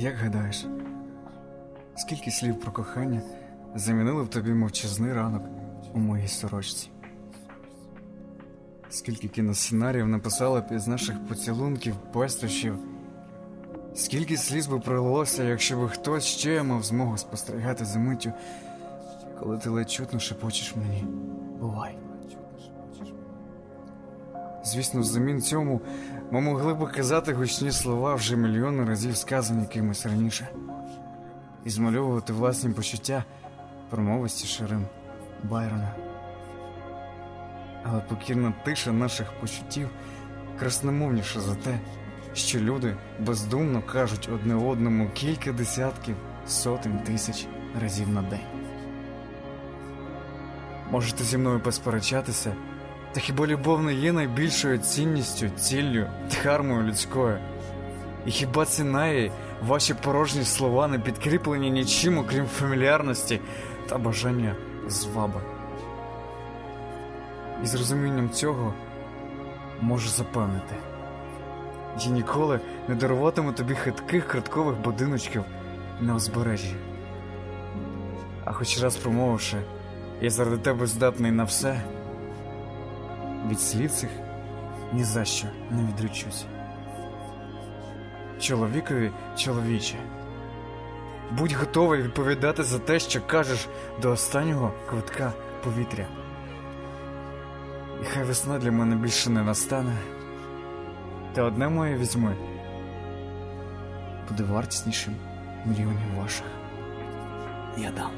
Як гадаєш, скільки слів про кохання замінили в тобі мовчазний ранок у моїй сорочці? Скільки кіносценаріїв написали б із наших поцілунків, пестощів? Скільки сліз би пролилося, якщо би хтось ще мав змогу спостерігати за миттю, коли ти ледь чутно шепочеш мені бувай. Звісно, взамін цьому ми могли би казати гучні слова вже мільйони разів сказані кимось раніше, і змальовувати власні почуття промовисті ширин Байрона. Але покірна тиша наших почуттів красномовніша за те, що люди бездумно кажуть одне одному кілька десятків, сотень тисяч разів на день. Можете зі мною посперечатися, та хіба любов не є найбільшою цінністю, ціллю, дхармою людською? І хіба ціна ваші порожні слова не підкріплені нічим, окрім фамільярності та бажання зваби? І з розумінням цього можу запевнити. Я ніколи не даруватиму тобі хитких карткових будиночків на узбережжі. А хоч раз промовивши, я заради тебе здатний на все, від слів цих ні за що не відречусь. Чоловікові чоловіче, будь готовий відповідати за те, що кажеш до останнього квитка повітря. І хай весна для мене більше не настане. Та одне моє візьми буде вартіснішим мільйонів ваших. Я дам.